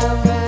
have